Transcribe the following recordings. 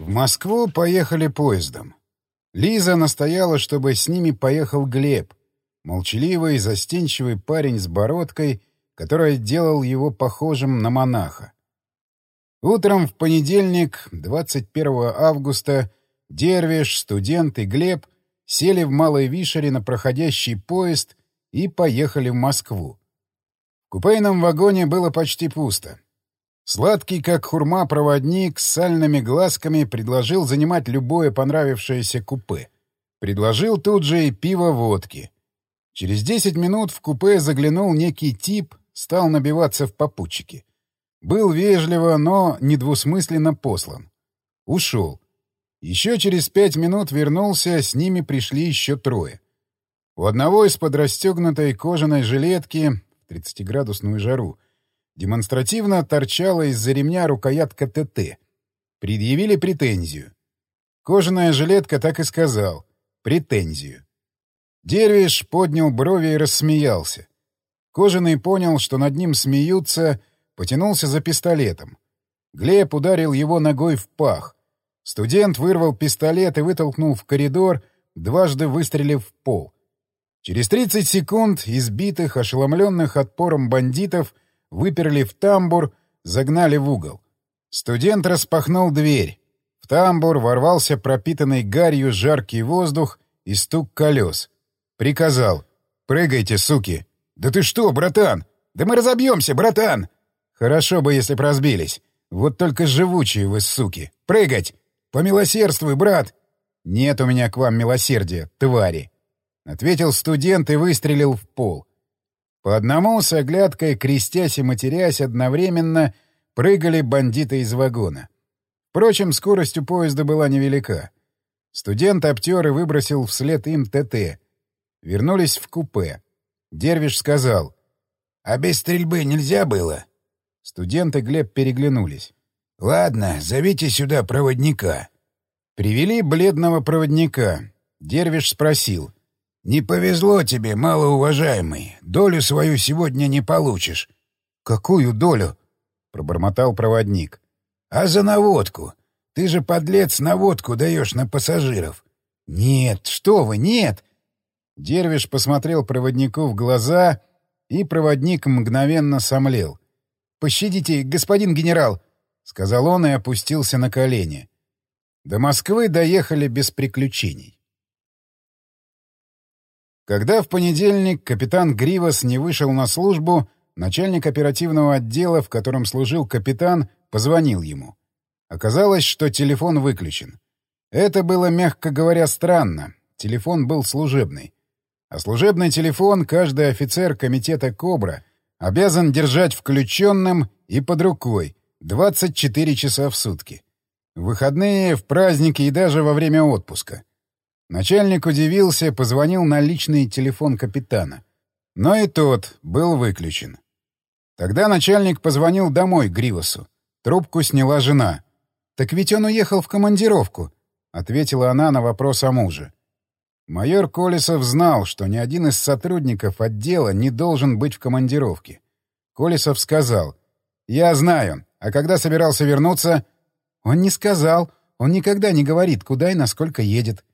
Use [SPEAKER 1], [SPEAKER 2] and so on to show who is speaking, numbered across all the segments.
[SPEAKER 1] В Москву поехали поездом. Лиза настояла, чтобы с ними поехал Глеб, молчаливый, застенчивый парень с бородкой, который делал его похожим на монаха. Утром в понедельник, 21 августа, Дервиш, студент и Глеб сели в Малой Вишере на проходящий поезд и поехали в Москву. В купейном вагоне было почти пусто. Сладкий, как хурма, проводник с сальными глазками предложил занимать любое понравившееся купе. Предложил тут же и пиво водки. Через десять минут в купе заглянул некий тип, стал набиваться в попутчики. Был вежливо, но недвусмысленно послан. Ушел. Еще через пять минут вернулся, с ними пришли еще трое. У одного из-под расстегнутой кожаной жилетки в 30-градусную жару демонстративно торчала из-за ремня рукоятка ТТ. Предъявили претензию. Кожаная жилетка так и сказал. Претензию. Дервиш поднял брови и рассмеялся. Кожаный понял, что над ним смеются, потянулся за пистолетом. Глеб ударил его ногой в пах. Студент вырвал пистолет и вытолкнул в коридор, дважды выстрелив в пол. Через 30 секунд избитых, ошеломленных отпором бандитов выперли в тамбур, загнали в угол. Студент распахнул дверь. В тамбур ворвался пропитанный гарью жаркий воздух и стук колес. Приказал. «Прыгайте, суки!» «Да ты что, братан? Да мы разобьемся, братан!» «Хорошо бы, если б разбились. Вот только живучие вы, суки! Прыгать! Помилосердствуй, брат!» «Нет у меня к вам милосердия, твари!» — ответил студент и выстрелил в пол. По одному с оглядкой, крестясь и матерясь одновременно, прыгали бандиты из вагона. Впрочем, скорость у поезда была невелика. Студент обтер и выбросил вслед им ТТ. Вернулись в купе. Дервиш сказал. «А без стрельбы нельзя было?» Студенты Глеб переглянулись. «Ладно, зовите сюда проводника». Привели бледного проводника. Дервиш спросил. «Не повезло тебе, малоуважаемый. Долю свою сегодня не получишь». «Какую долю?» — пробормотал проводник. «А за наводку. Ты же, подлец, наводку даешь на пассажиров». «Нет, что вы, нет!» Дервиш посмотрел проводнику в глаза, и проводник мгновенно сомлел. «Пощадите, господин генерал!» — сказал он и опустился на колени. До Москвы доехали без приключений. Когда в понедельник капитан Гривас не вышел на службу, начальник оперативного отдела, в котором служил капитан, позвонил ему. Оказалось, что телефон выключен. Это было, мягко говоря, странно. Телефон был служебный. А служебный телефон каждый офицер комитета «Кобра» обязан держать включенным и под рукой 24 часа в сутки. В выходные, в праздники и даже во время отпуска. Начальник удивился, позвонил на личный телефон капитана. Но и тот был выключен. Тогда начальник позвонил домой Гривосу. Трубку сняла жена. «Так ведь он уехал в командировку», — ответила она на вопрос о муже. Майор Колесов знал, что ни один из сотрудников отдела не должен быть в командировке. Колесов сказал, «Я знаю. А когда собирался вернуться?» «Он не сказал. Он никогда не говорит, куда и насколько едет.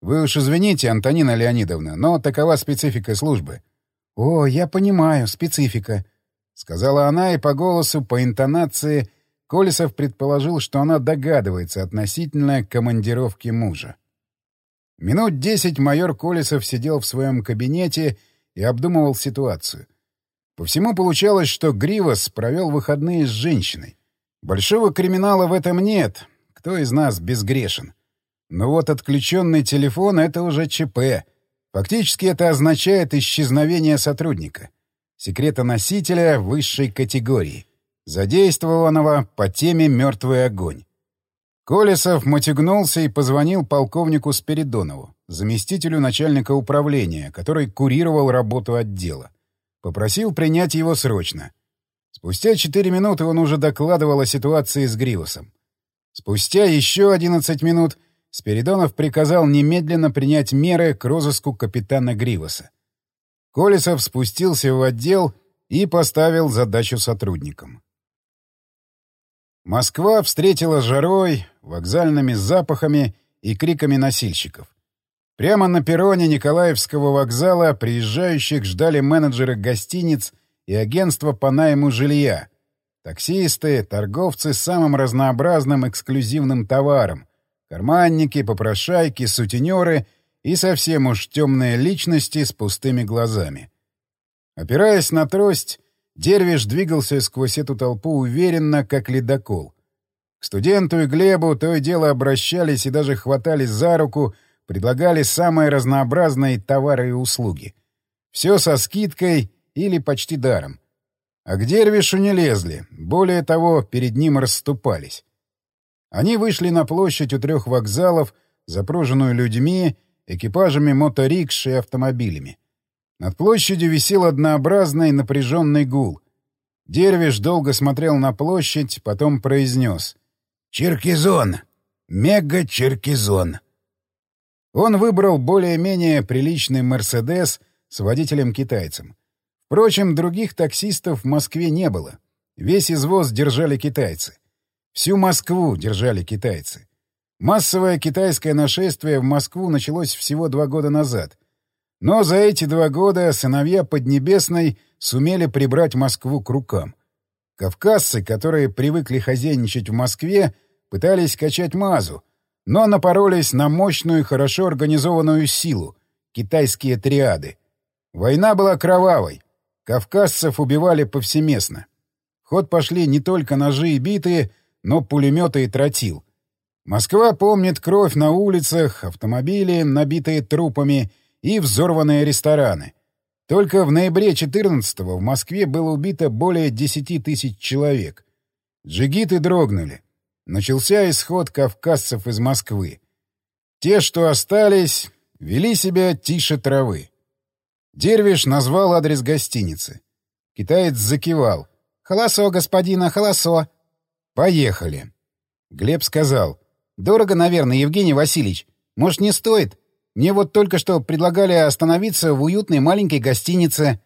[SPEAKER 1] Вы уж извините, Антонина Леонидовна, но такова специфика службы. — О, я понимаю, специфика, — сказала она, и по голосу, по интонации Колесов предположил, что она догадывается относительно командировки мужа. Минут десять майор Колесов сидел в своем кабинете и обдумывал ситуацию. По всему получалось, что Гривас провел выходные с женщиной. Большого криминала в этом нет. Кто из нас безгрешен? Но вот отключенный телефон — это уже ЧП. Фактически это означает исчезновение сотрудника. Секретоносителя высшей категории. Задействованного по теме «Мертвый огонь». Колесов мотягнулся и позвонил полковнику Спиридонову, заместителю начальника управления, который курировал работу отдела. Попросил принять его срочно. Спустя четыре минуты он уже докладывал о ситуации с Гривосом. Спустя еще одиннадцать минут — Спиридонов приказал немедленно принять меры к розыску капитана Гривоса. Колесов спустился в отдел и поставил задачу сотрудникам. Москва встретила жарой, вокзальными запахами и криками носильщиков. Прямо на перроне Николаевского вокзала приезжающих ждали менеджеры гостиниц и агентства по найму жилья, таксисты, торговцы с самым разнообразным эксклюзивным товаром, карманники, попрошайки, сутенеры и совсем уж темные личности с пустыми глазами. Опираясь на трость, Дервиш двигался сквозь эту толпу уверенно, как ледокол. К студенту и Глебу то и дело обращались и даже хватались за руку, предлагали самые разнообразные товары и услуги. Все со скидкой или почти даром. А к Дервишу не лезли, более того, перед ним расступались. Они вышли на площадь у трех вокзалов, запруженную людьми, экипажами моторикш и автомобилями. Над площадью висел однообразный напряженный гул. Дервиш долго смотрел на площадь, потом произнес. «Черкизон! Мега-черкизон!» Он выбрал более-менее приличный «Мерседес» с водителем-китайцем. Впрочем, других таксистов в Москве не было. Весь извоз держали китайцы. Всю Москву держали китайцы. Массовое китайское нашествие в Москву началось всего два года назад — но за эти два года сыновья Поднебесной сумели прибрать Москву к рукам. Кавказцы, которые привыкли хозяйничать в Москве, пытались качать мазу, но напоролись на мощную, хорошо организованную силу — китайские триады. Война была кровавой. Кавказцев убивали повсеместно. В ход пошли не только ножи и биты, но пулеметы и тротил. Москва помнит кровь на улицах, автомобили, набитые трупами — и взорванные рестораны. Только в ноябре 14-го в Москве было убито более 10 тысяч человек. Джигиты дрогнули. Начался исход кавказцев из Москвы. Те, что остались, вели себя тише травы. Дервиш назвал адрес гостиницы. Китаец закивал. «Холосо, господина, холосо». «Поехали». Глеб сказал. «Дорого, наверное, Евгений Васильевич. Может, не стоит? Мне вот только что предлагали остановиться в уютной маленькой гостинице.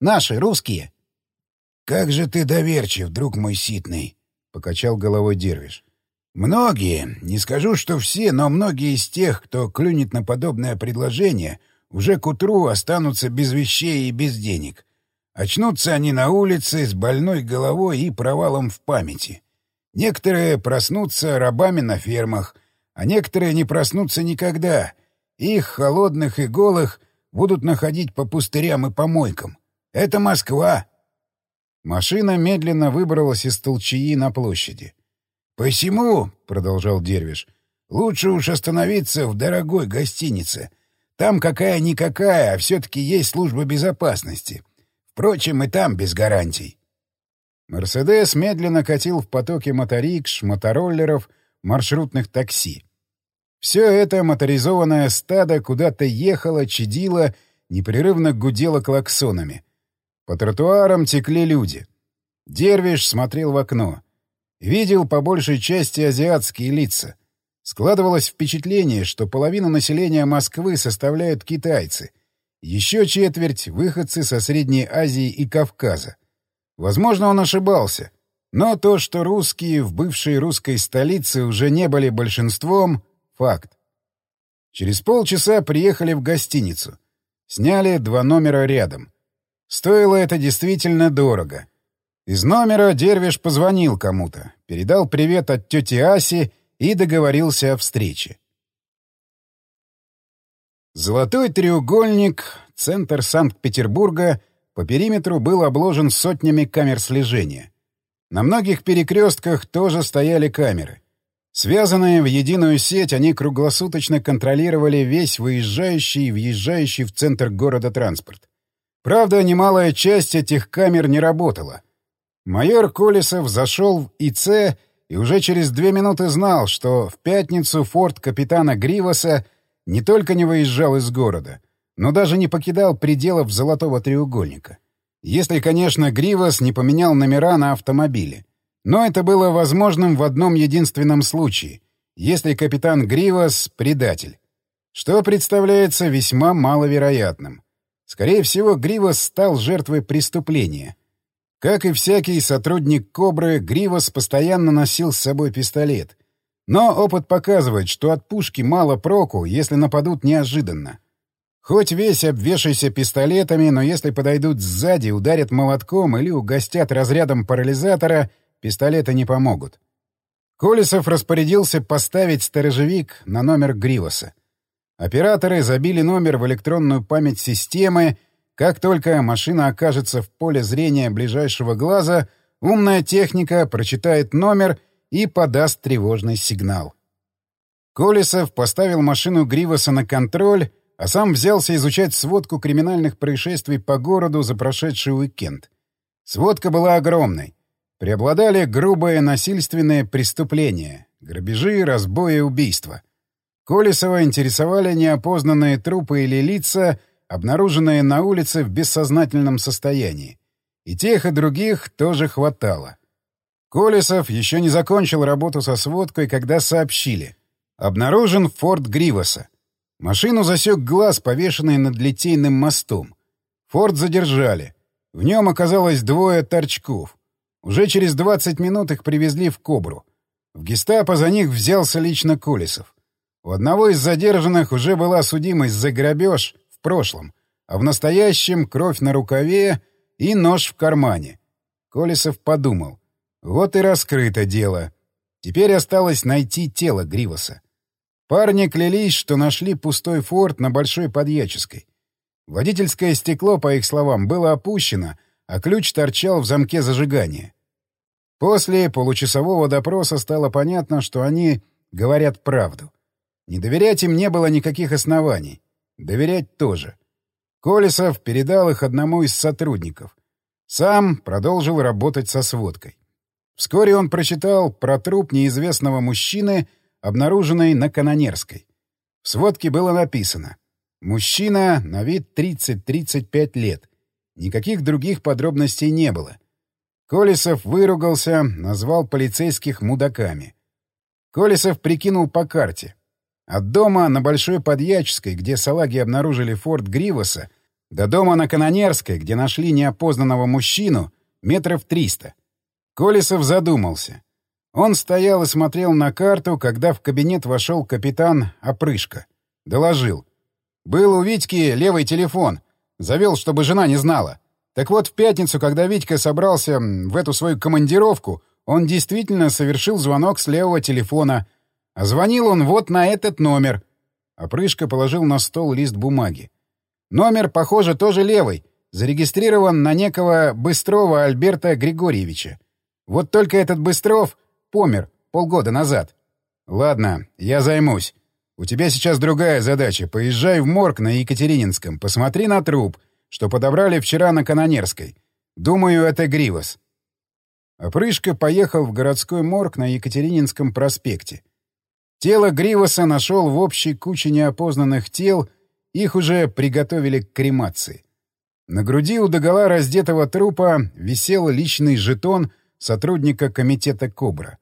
[SPEAKER 1] Наши, русские. — Как же ты доверчив, друг мой ситный, — покачал головой Дервиш. — Многие, не скажу, что все, но многие из тех, кто клюнет на подобное предложение, уже к утру останутся без вещей и без денег. Очнутся они на улице с больной головой и провалом в памяти. Некоторые проснутся рабами на фермах, а некоторые не проснутся никогда — их, холодных и голых, будут находить по пустырям и помойкам. Это Москва. Машина медленно выбралась из толчаи на площади. «Посему, — продолжал Дервиш, — лучше уж остановиться в дорогой гостинице. Там какая-никакая, а все-таки есть служба безопасности. Впрочем, и там без гарантий». «Мерседес» медленно катил в потоке моторикш, мотороллеров, маршрутных такси. Все это моторизованное стадо куда-то ехало, чадило, непрерывно гудело клаксонами. По тротуарам текли люди. Дервиш смотрел в окно. Видел по большей части азиатские лица. Складывалось впечатление, что половину населения Москвы составляют китайцы. Еще четверть — выходцы со Средней Азии и Кавказа. Возможно, он ошибался. Но то, что русские в бывшей русской столице уже не были большинством, Факт. Через полчаса приехали в гостиницу. Сняли два номера рядом. Стоило это действительно дорого. Из номера Дервиш позвонил кому-то, передал привет от тети Аси и договорился о встрече. Золотой треугольник, центр Санкт-Петербурга, по периметру был обложен сотнями камер слежения. На многих перекрестках тоже стояли камеры. Связанные в единую сеть, они круглосуточно контролировали весь выезжающий и въезжающий в центр города транспорт. Правда, немалая часть этих камер не работала. Майор Колесов зашел в ИЦ и уже через две минуты знал, что в пятницу форт капитана Гривоса не только не выезжал из города, но даже не покидал пределов Золотого треугольника. Если, конечно, Гривос не поменял номера на автомобиле. Но это было возможным в одном единственном случае, если капитан Гривас — предатель. Что представляется весьма маловероятным. Скорее всего, Гривас стал жертвой преступления. Как и всякий сотрудник «Кобры», Гривас постоянно носил с собой пистолет. Но опыт показывает, что от пушки мало проку, если нападут неожиданно. Хоть весь обвешайся пистолетами, но если подойдут сзади, ударят молотком или угостят разрядом парализатора, пистолеты не помогут. Колесов распорядился поставить сторожевик на номер Гривоса. Операторы забили номер в электронную память системы. Как только машина окажется в поле зрения ближайшего глаза, умная техника прочитает номер и подаст тревожный сигнал. Колесов поставил машину Гривоса на контроль, а сам взялся изучать сводку криминальных происшествий по городу за прошедший уикенд. Сводка была огромной. Преобладали грубые насильственные преступления — грабежи, разбои, убийства — Колесова интересовали неопознанные трупы или лица, обнаруженные на улице в бессознательном состоянии. И тех, и других тоже хватало. Колесов еще не закончил работу со сводкой, когда сообщили. Обнаружен форт Гривоса. Машину засек глаз, повешенный над Литейным мостом. Форт задержали. В нем оказалось двое торчков. Уже через 20 минут их привезли в Кобру. В гестапо за них взялся лично Колесов. У одного из задержанных уже была судимость за грабеж в прошлом, а в настоящем кровь на рукаве и нож в кармане. Колесов подумал. Вот и раскрыто дело. Теперь осталось найти тело Гривоса. Парни клялись, что нашли пустой форт на Большой Подьяческой. Водительское стекло, по их словам, было опущено, а ключ торчал в замке зажигания. После получасового допроса стало понятно, что они говорят правду. Не доверять им не было никаких оснований. Доверять тоже. Колесов передал их одному из сотрудников. Сам продолжил работать со сводкой. Вскоре он прочитал про труп неизвестного мужчины, обнаруженный на Канонерской. В сводке было написано «Мужчина на вид 30-35 лет». Никаких других подробностей не было. Колесов выругался, назвал полицейских мудаками. Колесов прикинул по карте. От дома на Большой Подьяческой, где салаги обнаружили форт Гривоса, до дома на Канонерской, где нашли неопознанного мужчину, метров триста. Колесов задумался. Он стоял и смотрел на карту, когда в кабинет вошел капитан Опрышко. Доложил. «Был у Витьки левый телефон. Завел, чтобы жена не знала. Так вот, в пятницу, когда Витька собрался в эту свою командировку, он действительно совершил звонок с левого телефона — а звонил он вот на этот номер. Опрышка положил на стол лист бумаги. Номер, похоже, тоже левый. Зарегистрирован на некого Быстрова Альберта Григорьевича. Вот только этот Быстров помер полгода назад. Ладно, я займусь. У тебя сейчас другая задача. Поезжай в морг на Екатерининском, посмотри на труп, что подобрали вчера на Канонерской. Думаю, это Гривос. Опрышка поехал в городской морг на Екатерининском проспекте. Тело Гривоса нашел в общей куче неопознанных тел, их уже приготовили к кремации. На груди у догола раздетого трупа висел личный жетон сотрудника комитета «Кобра».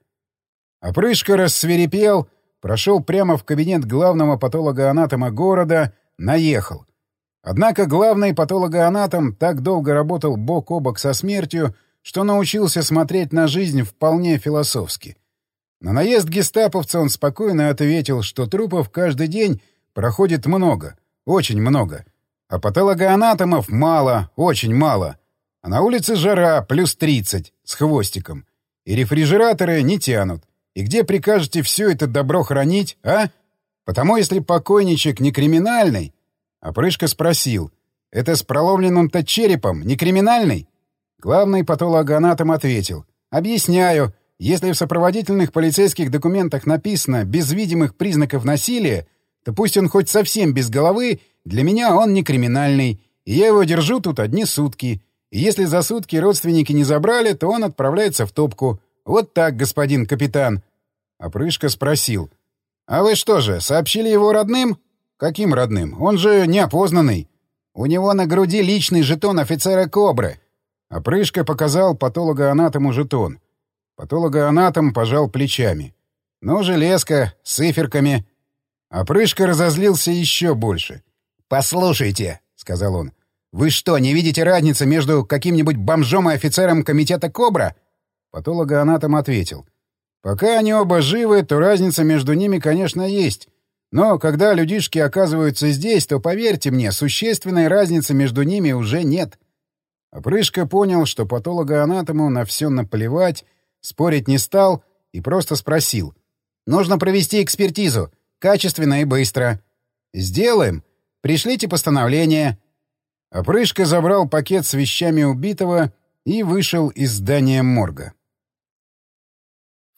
[SPEAKER 1] Опрышка рассверепел, прошел прямо в кабинет главного патологоанатома города, наехал. Однако главный патологоанатом так долго работал бок о бок со смертью, что научился смотреть на жизнь вполне философски. На наезд гестаповца он спокойно ответил, что трупов каждый день проходит много, очень много. А патологоанатомов мало, очень мало. А на улице жара, плюс 30, с хвостиком. И рефрижераторы не тянут. И где прикажете все это добро хранить, а? Потому если покойничек не криминальный... Опрышка спросил. Это с проломленным-то черепом не криминальный? Главный патологоанатом ответил. Объясняю. Если в сопроводительных полицейских документах написано «без видимых признаков насилия», то пусть он хоть совсем без головы, для меня он не криминальный, и я его держу тут одни сутки. И если за сутки родственники не забрали, то он отправляется в топку. Вот так, господин капитан. Опрышка спросил. «А вы что же, сообщили его родным?» «Каким родным? Он же неопознанный. У него на груди личный жетон офицера Кобры». Опрышка показал патологоанатому жетон. Патологоанатом пожал плечами. «Ну, железка, с циферками». А прыжка разозлился еще больше. «Послушайте», — сказал он, — «вы что, не видите разницы между каким-нибудь бомжом и офицером комитета «Кобра»?» Патологоанатом ответил. Пока они оба живы, то разница между ними, конечно, есть. Но когда людишки оказываются здесь, то, поверьте мне, существенной разницы между ними уже нет. Опрышка понял, что патологоанатому на все наплевать, спорить не стал и просто спросил. «Нужно провести экспертизу. Качественно и быстро». «Сделаем. Пришлите постановление». Опрышка забрал пакет с вещами убитого и вышел из здания морга.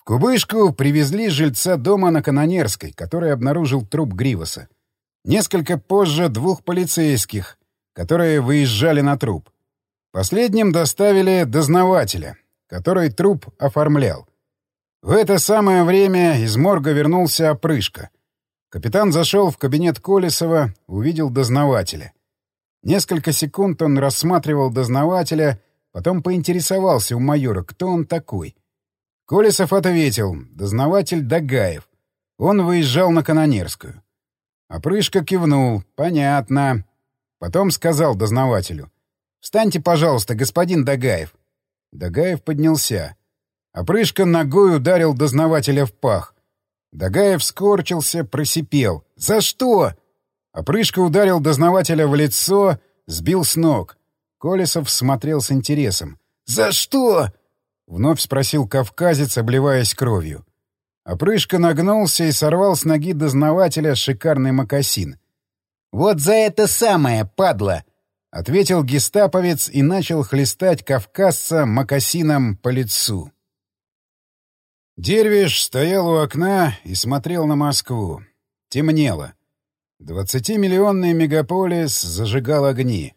[SPEAKER 1] В Кубышку привезли жильца дома на Канонерской, который обнаружил труп Гривоса. Несколько позже двух полицейских, которые выезжали на труп. Последним доставили дознавателя, который труп оформлял. В это самое время из морга вернулся опрышка. Капитан зашел в кабинет Колесова, увидел дознавателя. Несколько секунд он рассматривал дознавателя, потом поинтересовался у майора, кто он такой — Колесов ответил. Дознаватель Дагаев. Он выезжал на Канонерскую. Опрышка кивнул. Понятно. Потом сказал дознавателю. «Встаньте, пожалуйста, господин Дагаев». Дагаев поднялся. Опрышка ногой ударил дознавателя в пах. Дагаев скорчился, просипел. «За что?» Опрышка ударил дознавателя в лицо, сбил с ног. Колесов смотрел с интересом. «За что?» — вновь спросил кавказец, обливаясь кровью. Опрышка нагнулся и сорвал с ноги дознавателя шикарный мокасин. «Вот за это самое, падла!» — ответил гестаповец и начал хлестать кавказца мокасином по лицу. Дервиш стоял у окна и смотрел на Москву. Темнело. Двадцатимиллионный мегаполис зажигал огни.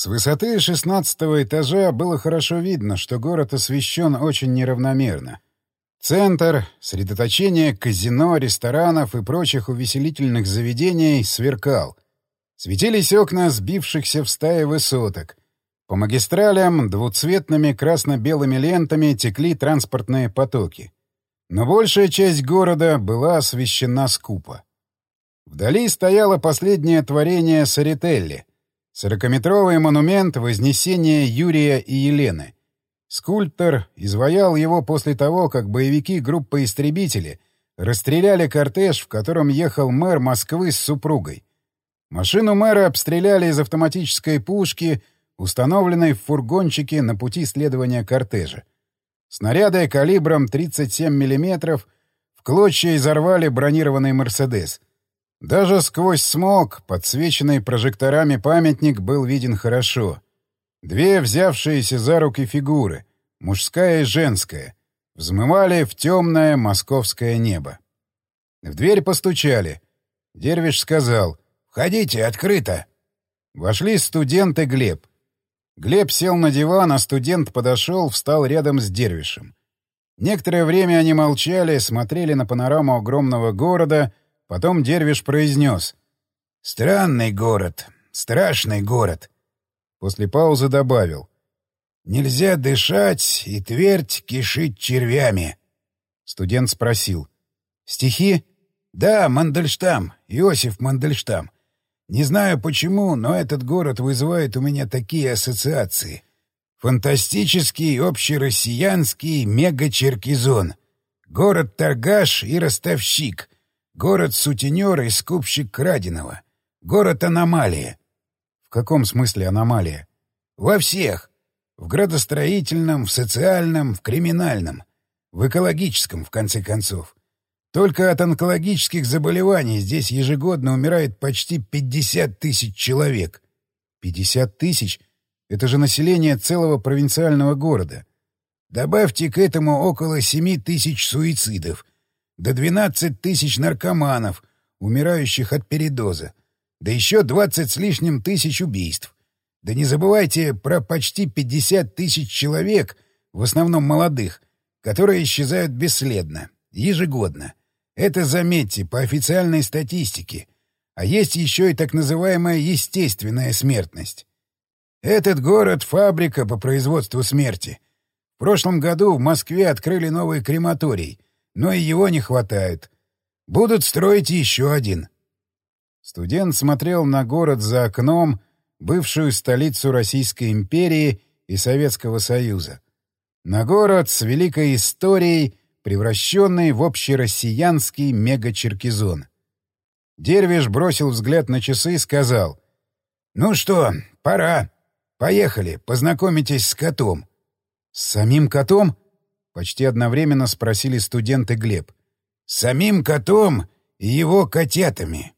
[SPEAKER 1] С высоты шестнадцатого этажа было хорошо видно, что город освещен очень неравномерно. Центр, средоточение казино, ресторанов и прочих увеселительных заведений сверкал. Светились окна сбившихся в стае высоток. По магистралям двуцветными красно-белыми лентами текли транспортные потоки. Но большая часть города была освещена скупо. Вдали стояло последнее творение Сарителли — Сорокаметровый монумент Вознесения Юрия и Елены. Скульптор изваял его после того, как боевики группы «Истребители» расстреляли кортеж, в котором ехал мэр Москвы с супругой. Машину мэра обстреляли из автоматической пушки, установленной в фургончике на пути следования кортежа. Снаряды калибром 37 мм в клочья изорвали бронированный «Мерседес». Даже сквозь смог, подсвеченный прожекторами памятник, был виден хорошо. Две взявшиеся за руки фигуры, мужская и женская, взмывали в темное московское небо. В дверь постучали. Дервиш сказал «Входите, открыто!» Вошли студент и Глеб. Глеб сел на диван, а студент подошел, встал рядом с Дервишем. Некоторое время они молчали, смотрели на панораму огромного города — Потом Дервиш произнес. «Странный город, страшный город». После паузы добавил. «Нельзя дышать, и твердь кишить червями». Студент спросил. «Стихи?» «Да, Мандельштам, Иосиф Мандельштам. Не знаю почему, но этот город вызывает у меня такие ассоциации. Фантастический общероссиянский мега-черкизон. Город-торгаш и ростовщик. Город-сутенер и скупщик краденого. Город-аномалия. В каком смысле аномалия? Во всех. В градостроительном, в социальном, в криминальном. В экологическом, в конце концов. Только от онкологических заболеваний здесь ежегодно умирает почти 50 тысяч человек. 50 тысяч? Это же население целого провинциального города. Добавьте к этому около 7 тысяч суицидов до 12 тысяч наркоманов, умирающих от передоза, да еще 20 с лишним тысяч убийств. Да не забывайте про почти 50 тысяч человек, в основном молодых, которые исчезают бесследно, ежегодно. Это, заметьте, по официальной статистике. А есть еще и так называемая естественная смертность. Этот город — фабрика по производству смерти. В прошлом году в Москве открыли новый крематорий — но и его не хватает. Будут строить еще один. Студент смотрел на город за окном, бывшую столицу Российской империи и Советского Союза. На город с великой историей, превращенный в общероссиянский мега-черкизон. Дервиш бросил взгляд на часы и сказал. «Ну что, пора. Поехали, познакомитесь с котом». «С самим котом?» — почти одновременно спросили студенты Глеб. «С самим котом и его котятами».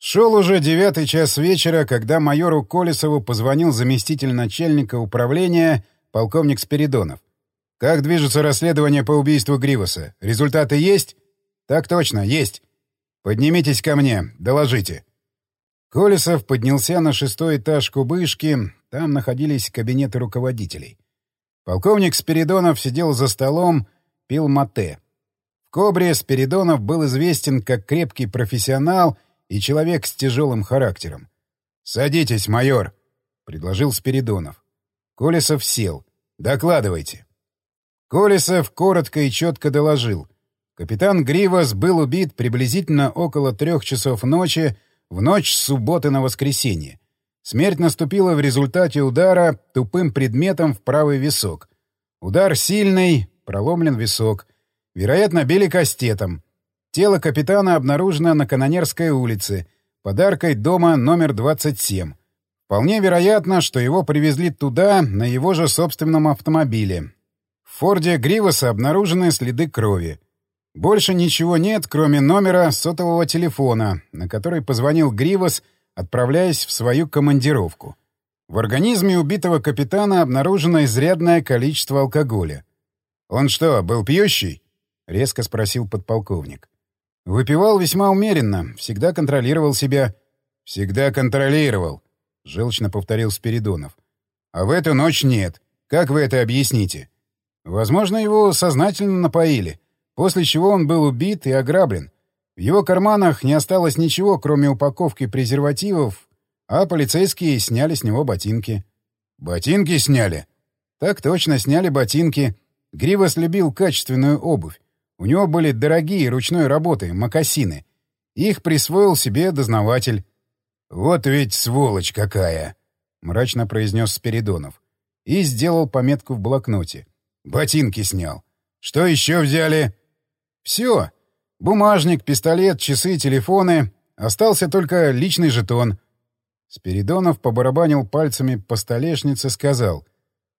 [SPEAKER 1] Шел уже девятый час вечера, когда майору Колесову позвонил заместитель начальника управления полковник Спиридонов. «Как движется расследование по убийству Гривоса? Результаты есть?» «Так точно, есть. Поднимитесь ко мне, доложите». Колесов поднялся на шестой этаж кубышки, там находились кабинеты руководителей. Полковник Спиридонов сидел за столом, пил мате. В Кобре Спиридонов был известен как крепкий профессионал и человек с тяжелым характером. «Садитесь, майор», — предложил Спиридонов. Колесов сел. «Докладывайте». Колесов коротко и четко доложил — Капитан Гривас был убит приблизительно около трех часов ночи в ночь с субботы на воскресенье. Смерть наступила в результате удара тупым предметом в правый висок. Удар сильный, проломлен висок. Вероятно, били кастетом. Тело капитана обнаружено на Канонерской улице, подаркой дома номер 27. Вполне вероятно, что его привезли туда на его же собственном автомобиле. В Форде Гриваса обнаружены следы крови. Больше ничего нет, кроме номера сотового телефона, на который позвонил Гривас, отправляясь в свою командировку. В организме убитого капитана обнаружено изрядное количество алкоголя. «Он что, был пьющий?» — резко спросил подполковник. «Выпивал весьма умеренно, всегда контролировал себя». «Всегда контролировал», — желчно повторил Спиридонов. «А в эту ночь нет. Как вы это объясните?» «Возможно, его сознательно напоили» после чего он был убит и ограблен. В его карманах не осталось ничего, кроме упаковки презервативов, а полицейские сняли с него ботинки. «Ботинки сняли?» «Так точно, сняли ботинки. Гривас любил качественную обувь. У него были дорогие ручной работы, мокасины. Их присвоил себе дознаватель». «Вот ведь сволочь какая!» — мрачно произнес Спиридонов. И сделал пометку в блокноте. «Ботинки снял. Что еще взяли?» Все. Бумажник, пистолет, часы, телефоны. Остался только личный жетон. Спиридонов побарабанил пальцами по столешнице, сказал.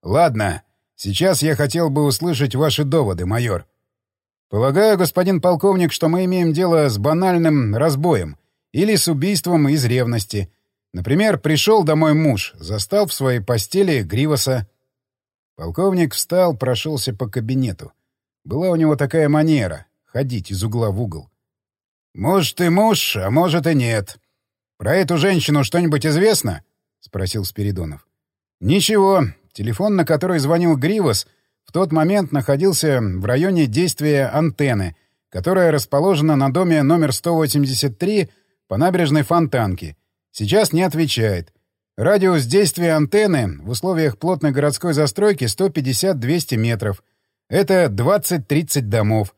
[SPEAKER 1] «Ладно, сейчас я хотел бы услышать ваши доводы, майор. Полагаю, господин полковник, что мы имеем дело с банальным разбоем или с убийством из ревности. Например, пришел домой муж, застал в своей постели Гривоса». Полковник встал, прошелся по кабинету. Была у него такая манера ходить из угла в угол. «Может, и муж, а может, и нет. Про эту женщину что-нибудь известно?» — спросил Спиридонов. «Ничего. Телефон, на который звонил Гривас, в тот момент находился в районе действия антенны, которая расположена на доме номер 183 по набережной Фонтанки. Сейчас не отвечает. Радиус действия антенны в условиях плотной городской застройки 150-200 метров. Это 20-30 домов.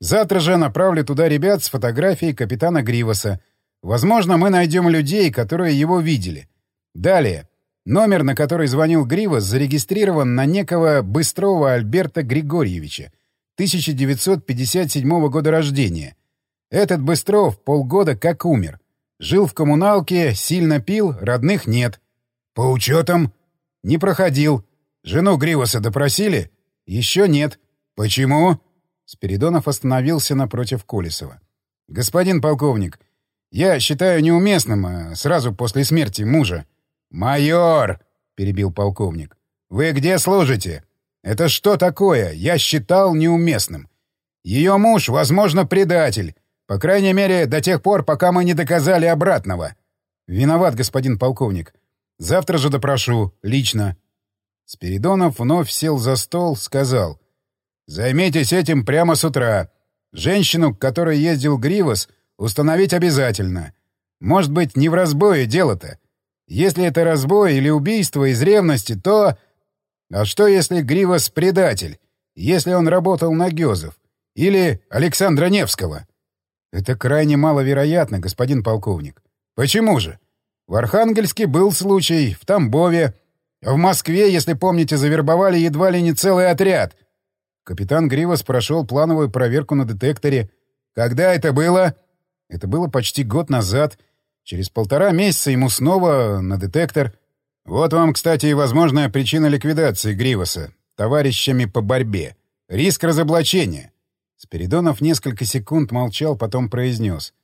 [SPEAKER 1] Завтра же направлю туда ребят с фотографией капитана Гривоса. Возможно, мы найдем людей, которые его видели. Далее. Номер, на который звонил Гривос, зарегистрирован на некого Быстрова Альберта Григорьевича, 1957 года рождения. Этот Быстров полгода как умер. Жил в коммуналке, сильно пил, родных нет. По учетам? Не проходил. Жену Гривоса допросили? Еще нет. Почему? Спиридонов остановился напротив Колесова. «Господин полковник, я считаю неуместным а сразу после смерти мужа». «Майор!» — перебил полковник. «Вы где служите? Это что такое? Я считал неуместным. Ее муж, возможно, предатель. По крайней мере, до тех пор, пока мы не доказали обратного». «Виноват, господин полковник. Завтра же допрошу. Лично». Спиридонов вновь сел за стол, сказал. Займитесь этим прямо с утра. Женщину, к которой ездил Гривос, установить обязательно. Может быть, не в разбое дело-то. Если это разбой или убийство из ревности, то... А что, если Гривос — предатель? Если он работал на Гёзов? Или Александра Невского? Это крайне маловероятно, господин полковник. Почему же? В Архангельске был случай, в Тамбове. В Москве, если помните, завербовали едва ли не целый отряд — Капитан Гривас прошел плановую проверку на детекторе. Когда это было? Это было почти год назад. Через полтора месяца ему снова на детектор. Вот вам, кстати, и возможная причина ликвидации Гриваса товарищами по борьбе. Риск разоблачения. Спиридонов несколько секунд молчал, потом произнес.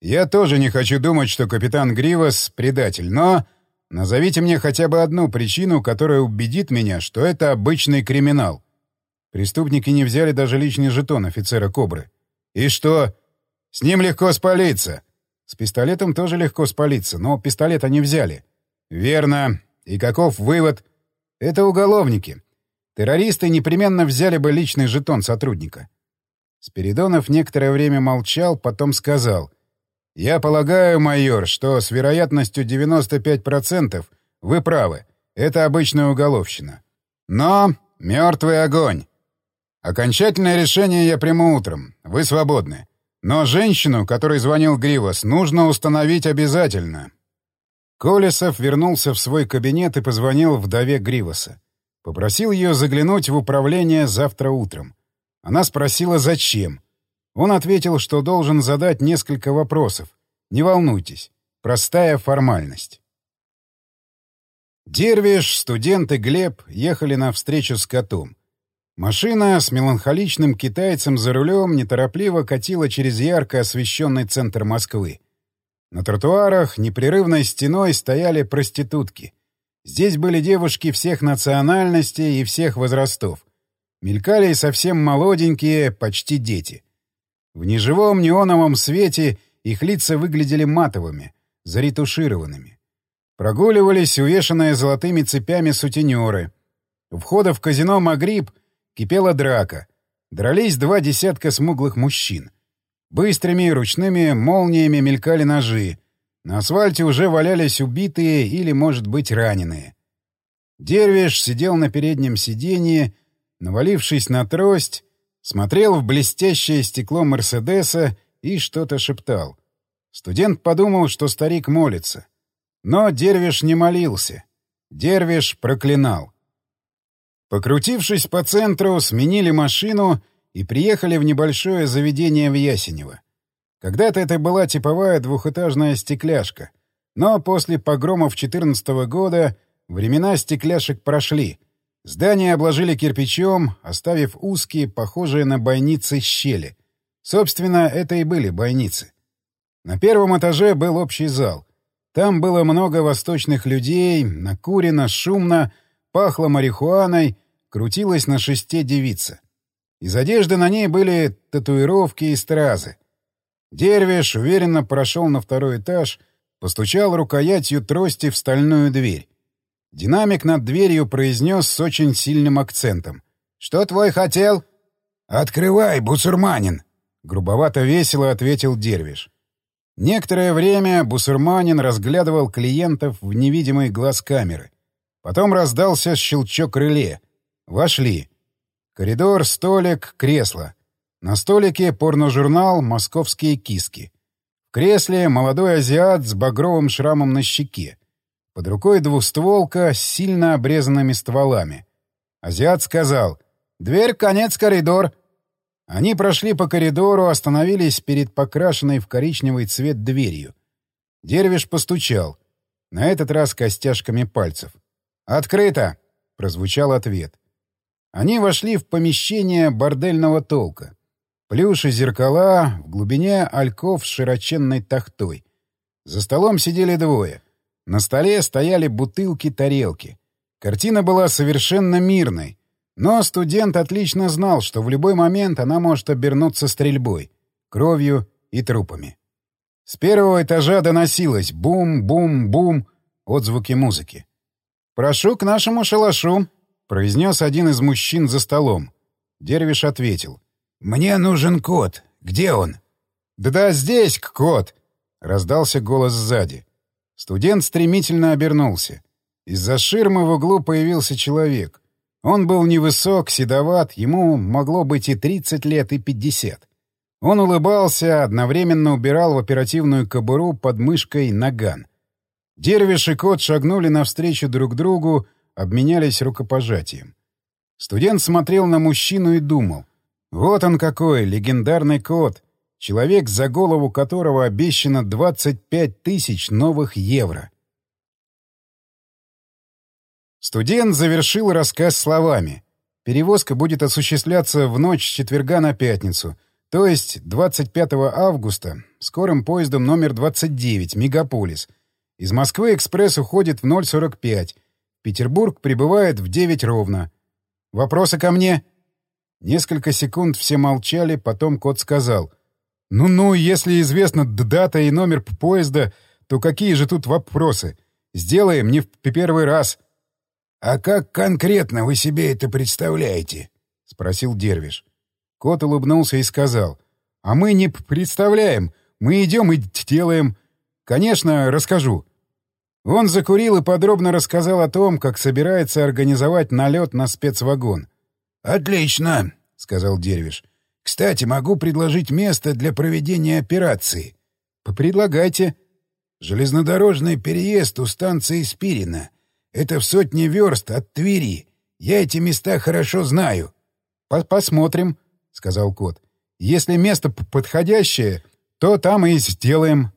[SPEAKER 1] «Я тоже не хочу думать, что капитан Гривас — предатель, но назовите мне хотя бы одну причину, которая убедит меня, что это обычный криминал». Преступники не взяли даже личный жетон офицера «Кобры». «И что? С ним легко спалиться». «С пистолетом тоже легко спалиться, но пистолет они взяли». «Верно. И каков вывод?» «Это уголовники. Террористы непременно взяли бы личный жетон сотрудника». Спиридонов некоторое время молчал, потом сказал. «Я полагаю, майор, что с вероятностью 95% вы правы. Это обычная уголовщина. Но мертвый огонь. Окончательное решение я приму утром. Вы свободны. Но женщину, которой звонил Гривас, нужно установить обязательно. Колесов вернулся в свой кабинет и позвонил вдове Гриваса. Попросил ее заглянуть в управление завтра утром. Она спросила, зачем. Он ответил, что должен задать несколько вопросов. Не волнуйтесь. Простая формальность. Дервиш, студент и Глеб ехали на встречу с котом. Машина с меланхоличным китайцем за рулем неторопливо катила через ярко освещенный центр Москвы. На тротуарах непрерывной стеной стояли проститутки. Здесь были девушки всех национальностей и всех возрастов. Мелькали совсем молоденькие, почти дети. В неживом неоновом свете их лица выглядели матовыми, заретушированными. Прогуливались увешанные золотыми цепями сутенеры. У входа в казино «Магриб» Кипела драка. Дрались два десятка смуглых мужчин. Быстрыми ручными молниями мелькали ножи. На асфальте уже валялись убитые или, может быть, раненые. Дервиш сидел на переднем сиденье, навалившись на трость, смотрел в блестящее стекло Мерседеса и что-то шептал. Студент подумал, что старик молится. Но Дервиш не молился. Дервиш проклинал. Покрутившись по центру, сменили машину и приехали в небольшое заведение в Ясенево. Когда-то это была типовая двухэтажная стекляшка, но после погромов 14 -го года времена стекляшек прошли. Здание обложили кирпичом, оставив узкие, похожие на бойницы, щели. Собственно, это и были бойницы. На первом этаже был общий зал. Там было много восточных людей, накурено, шумно, пахло марихуаной, крутилась на шесте девица. Из одежды на ней были татуировки и стразы. Дервиш уверенно прошел на второй этаж, постучал рукоятью трости в стальную дверь. Динамик над дверью произнес с очень сильным акцентом. «Что твой хотел?» «Открывай, бусурманин!» — грубовато весело ответил Дервиш. Некоторое время бусурманин разглядывал клиентов в невидимый глаз камеры. Потом раздался щелчок реле — Вошли. Коридор, столик, кресло. На столике порножурнал «Московские киски». В кресле молодой азиат с багровым шрамом на щеке. Под рукой двустволка с сильно обрезанными стволами. Азиат сказал «Дверь, конец, коридор». Они прошли по коридору, остановились перед покрашенной в коричневый цвет дверью. Дервиш постучал. На этот раз костяшками пальцев. «Открыто!» — прозвучал ответ. Они вошли в помещение бордельного толка. Плюш и зеркала, в глубине альков с широченной тахтой. За столом сидели двое. На столе стояли бутылки-тарелки. Картина была совершенно мирной. Но студент отлично знал, что в любой момент она может обернуться стрельбой, кровью и трупами. С первого этажа доносилось бум-бум-бум отзвуки музыки. «Прошу к нашему шалашу», произнес один из мужчин за столом. Дервиш ответил. «Мне нужен кот. Где он?» «Да-да, здесь, кот!» — раздался голос сзади. Студент стремительно обернулся. Из-за ширмы в углу появился человек. Он был невысок, седоват, ему могло быть и 30 лет, и 50. Он улыбался, одновременно убирал в оперативную кобуру под мышкой наган. Дервиш и кот шагнули навстречу друг другу, обменялись рукопожатием. Студент смотрел на мужчину и думал. Вот он какой, легендарный кот, человек, за голову которого обещано 25 тысяч новых евро. Студент завершил рассказ словами. Перевозка будет осуществляться в ночь с четверга на пятницу, то есть 25 августа, скорым поездом номер 29, «Мегаполис». Из Москвы экспресс уходит в 0.45. Петербург прибывает в 9 ровно. Вопросы ко мне? Несколько секунд все молчали, потом кот сказал. «Ну-ну, если известна дата и номер поезда, то какие же тут вопросы? Сделаем не в первый раз».
[SPEAKER 2] «А как конкретно вы себе это представляете?» — спросил Дервиш.
[SPEAKER 1] Кот улыбнулся и сказал. «А мы не представляем. Мы идем и делаем. Конечно, расскажу». Он закурил и подробно рассказал о том, как собирается организовать налет на спецвагон.
[SPEAKER 2] «Отлично», — сказал Дервиш. «Кстати, могу предложить место для проведения операции».
[SPEAKER 1] «Предлагайте».
[SPEAKER 2] «Железнодорожный переезд у станции Спирина. Это в сотне верст от Твери. Я эти места хорошо знаю.
[SPEAKER 1] — Посмотрим, — сказал кот. — Если место подходящее, то там и сделаем.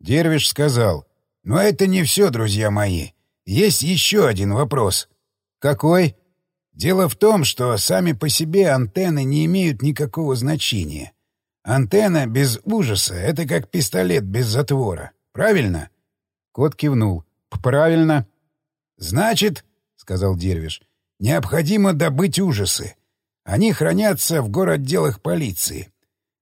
[SPEAKER 2] Дервиш сказал. — Но это не все, друзья мои. Есть еще один вопрос.
[SPEAKER 1] — Какой?
[SPEAKER 2] — Дело в том, что сами по себе антенны не имеют никакого значения. Антенна без ужаса — это как пистолет без затвора. Правильно?
[SPEAKER 1] Кот кивнул. — Правильно.
[SPEAKER 2] — «Значит, — сказал Дервиш, — необходимо добыть ужасы. Они хранятся в городделах полиции.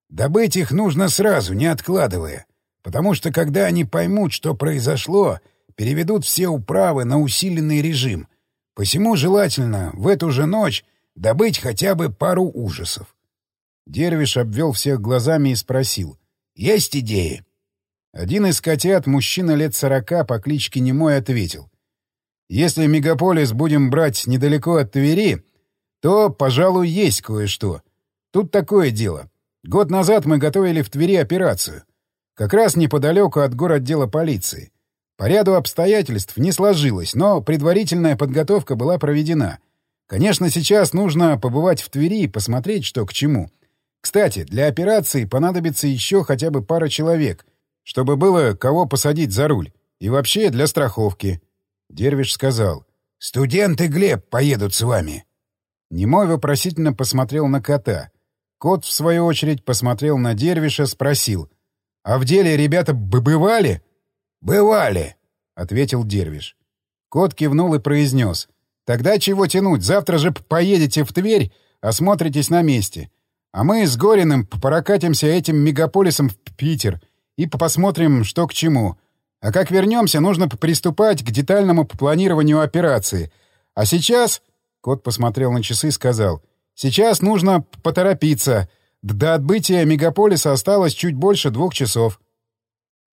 [SPEAKER 2] Добыть их нужно сразу, не откладывая, потому что когда они поймут, что произошло, переведут все управы на усиленный режим. Посему желательно в эту же ночь добыть хотя бы пару ужасов.
[SPEAKER 1] Дервиш обвел всех глазами и спросил.
[SPEAKER 2] «Есть идеи?»
[SPEAKER 1] Один из котят, мужчина лет сорока, по кличке Немой, ответил. Если мегаполис будем брать недалеко от Твери, то, пожалуй, есть кое-что. Тут такое дело. Год назад мы готовили в Твери операцию. Как раз неподалеку от городдела полиции. По ряду обстоятельств не сложилось, но предварительная подготовка была проведена. Конечно, сейчас нужно побывать в Твери и посмотреть, что к чему. Кстати, для операции понадобится еще хотя бы пара человек, чтобы было кого посадить за руль. И вообще для страховки. Дервиш сказал. «Студенты Глеб поедут с вами». Немой вопросительно посмотрел на кота. Кот, в свою очередь, посмотрел на Дервиша, спросил. «А в деле ребята бы бывали?»
[SPEAKER 2] «Бывали», — ответил Дервиш.
[SPEAKER 1] Кот кивнул и произнес. «Тогда чего тянуть? Завтра же поедете в Тверь, осмотритесь на месте. А мы с Гориным прокатимся этим мегаполисом в Питер и посмотрим, что к чему. А как вернемся, нужно приступать к детальному планированию операции. А сейчас...» — кот посмотрел на часы и сказал. «Сейчас нужно поторопиться. До отбытия мегаполиса осталось чуть больше двух часов».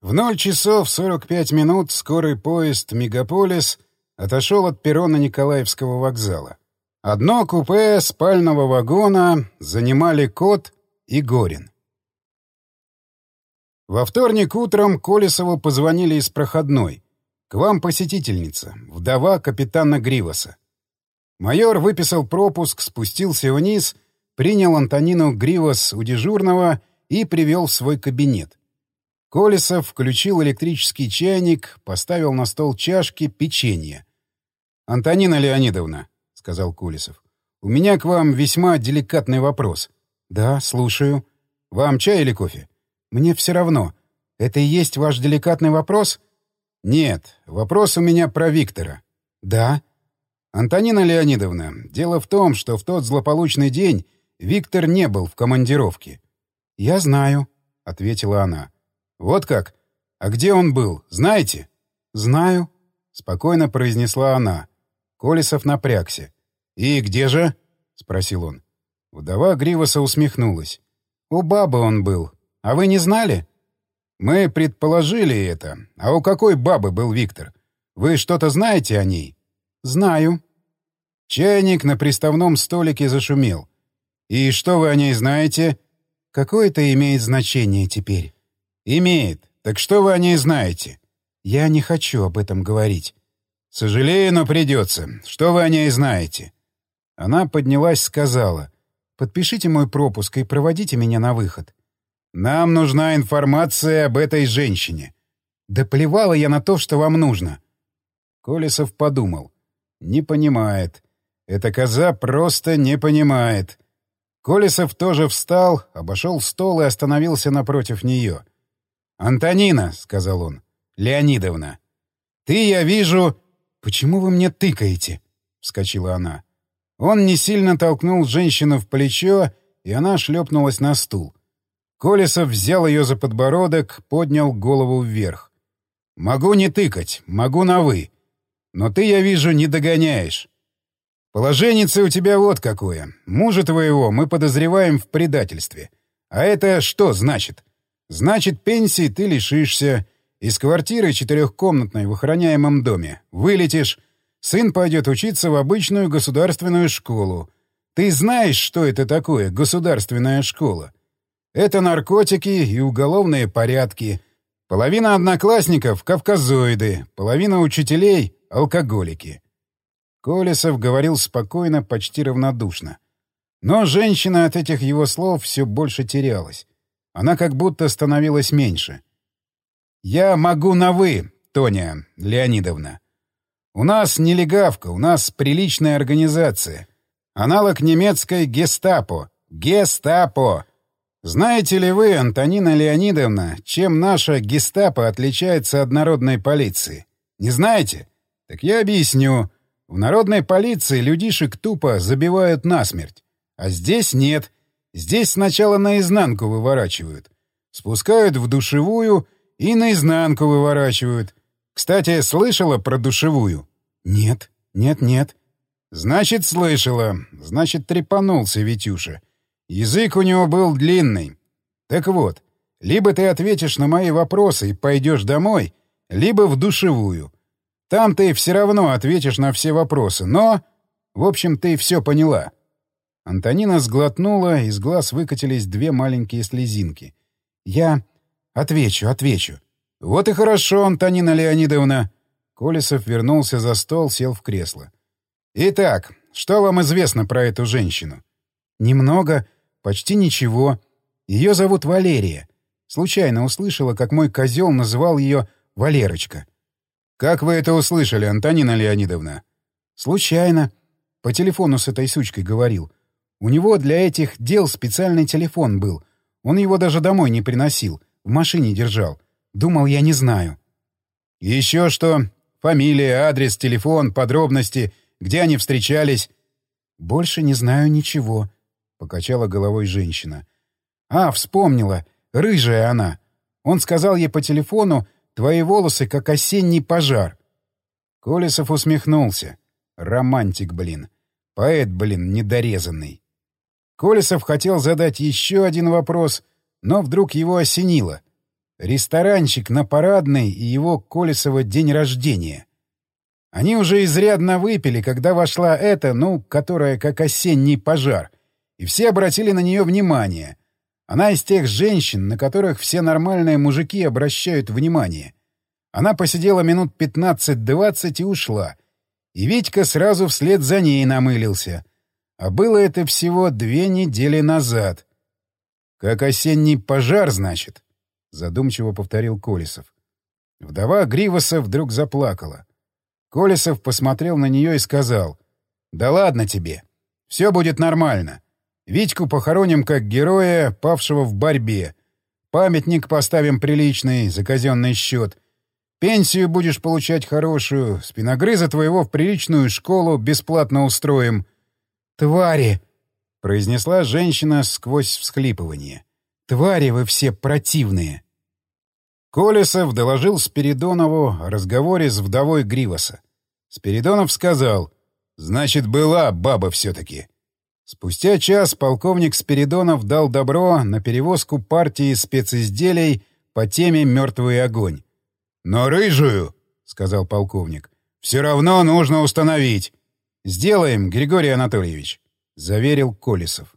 [SPEAKER 1] В ноль часов сорок пять минут скорый поезд «Мегаполис» отошел от перрона Николаевского вокзала. Одно купе спального вагона занимали Кот и Горин. Во вторник утром Колесову позвонили из проходной. «К вам посетительница, вдова капитана Гривоса». Майор выписал пропуск, спустился вниз, принял Антонину Гривос у дежурного и привел в свой кабинет. Колесов включил электрический чайник, поставил на стол чашки, печенье. «Антонина Леонидовна», — сказал Колесов, — «у меня к вам весьма деликатный вопрос». «Да, слушаю. Вам чай или кофе?» Мне все равно. Это и есть ваш деликатный вопрос? Нет, вопрос у меня про Виктора. Да. Антонина Леонидовна, дело в том, что в тот злополучный день Виктор не был в командировке. Я знаю, ответила она. Вот как? А где он был, знаете? Знаю, спокойно произнесла она. Колесов напрягся. И где же? спросил он. Вдова Гривоса усмехнулась. У бабы он был, а вы не знали? Мы предположили это. А у какой бабы был Виктор? Вы что-то знаете о ней? Знаю. Чайник на приставном столике зашумел. И что вы о ней знаете? Какое это имеет значение теперь? Имеет. Так что вы о ней знаете? Я не хочу об этом говорить. Сожалею, но придется. Что вы о ней знаете? Она поднялась, сказала. «Подпишите мой пропуск и проводите меня на выход». «Нам нужна информация об этой женщине». «Да плевала я на то, что вам нужно». Колесов подумал. «Не понимает. Эта коза просто не понимает». Колесов тоже встал, обошел стол и остановился напротив нее. «Антонина», — сказал он, — «Леонидовна, ты, я вижу...» «Почему вы мне тыкаете?» — вскочила она. Он не сильно толкнул женщину в плечо, и она шлепнулась на стул. Колесов взял ее за подбородок, поднял голову вверх. «Могу не тыкать, могу на «вы». Но ты, я вижу, не догоняешь. Положенница у тебя вот какое. Мужа твоего мы подозреваем в предательстве. А это что значит? Значит, пенсии ты лишишься. Из квартиры четырехкомнатной в охраняемом доме. Вылетишь. Сын пойдет учиться в обычную государственную школу. Ты знаешь, что это такое государственная школа? Это наркотики и уголовные порядки. Половина одноклассников — кавказоиды, половина учителей — алкоголики. Колесов говорил спокойно, почти равнодушно. Но женщина от этих его слов все больше терялась. Она как будто становилась меньше. «Я могу на «вы», Тоня Леонидовна. У нас не легавка, у нас приличная организация. Аналог немецкой гестапо. Гестапо. Знаете ли вы, Антонина Леонидовна, чем наша гестапо отличается от народной полиции? Не знаете? Так я объясню. В народной полиции людишек тупо забивают насмерть. А здесь нет. Здесь сначала наизнанку выворачивают. Спускают в душевую и наизнанку выворачивают. Кстати, слышала про душевую? Нет, нет, нет. Значит, слышала. Значит, трепанулся Витюша. Язык у него был длинный. Так вот, либо ты ответишь на мои вопросы и пойдешь домой, либо в душевую. Там ты все равно ответишь на все вопросы, но... В общем, ты все поняла». Антонина сглотнула, из глаз выкатились две маленькие слезинки. «Я отвечу, отвечу». «Вот и хорошо, Антонина Леонидовна». Колесов вернулся за стол, сел в кресло. «Итак, что вам известно про эту женщину?» «Немного, почти ничего. Ее зовут Валерия. Случайно услышала, как мой козел называл ее Валерочка. «Как вы это услышали, Антонина Леонидовна?» «Случайно. По телефону с этой сучкой говорил. У него для этих дел специальный телефон был. Он его даже домой не приносил. В машине держал. Думал, я не знаю». «Еще что? Фамилия, адрес, телефон, подробности. Где они встречались?» «Больше не знаю ничего», — покачала головой женщина. «А, вспомнила. Рыжая она. Он сказал ей по телефону, Твои волосы, как осенний пожар. Колесов усмехнулся. Романтик, блин. Поэт, блин, недорезанный. Колесов хотел задать еще один вопрос, но вдруг его осенило. Ресторанчик на Парадной и его Колесова день рождения. Они уже изрядно выпили, когда вошла эта, ну, которая как осенний пожар, и все обратили на нее внимание — она из тех женщин, на которых все нормальные мужики обращают внимание. Она посидела минут 15-20 и ушла. И Витька сразу вслед за ней намылился. А было это всего две недели назад. «Как осенний пожар, значит?» — задумчиво повторил Колесов. Вдова Гривоса вдруг заплакала. Колесов посмотрел на нее и сказал, «Да ладно тебе. Все будет нормально. Витьку похороним как героя, павшего в борьбе. Памятник поставим приличный, за казенный счет. Пенсию будешь получать хорошую, спиногрыза твоего в приличную школу бесплатно устроим. «Твари!» — произнесла женщина сквозь всхлипывание. «Твари вы все противные!» Колесов доложил Спиридонову о разговоре с вдовой Гривоса. Спиридонов сказал, «Значит, была баба все-таки». Спустя час полковник Спиридонов дал добро на перевозку партии специзделий по теме «Мертвый огонь». «Но рыжую», — сказал полковник, — «все равно нужно установить». «Сделаем, Григорий Анатольевич», — заверил Колесов.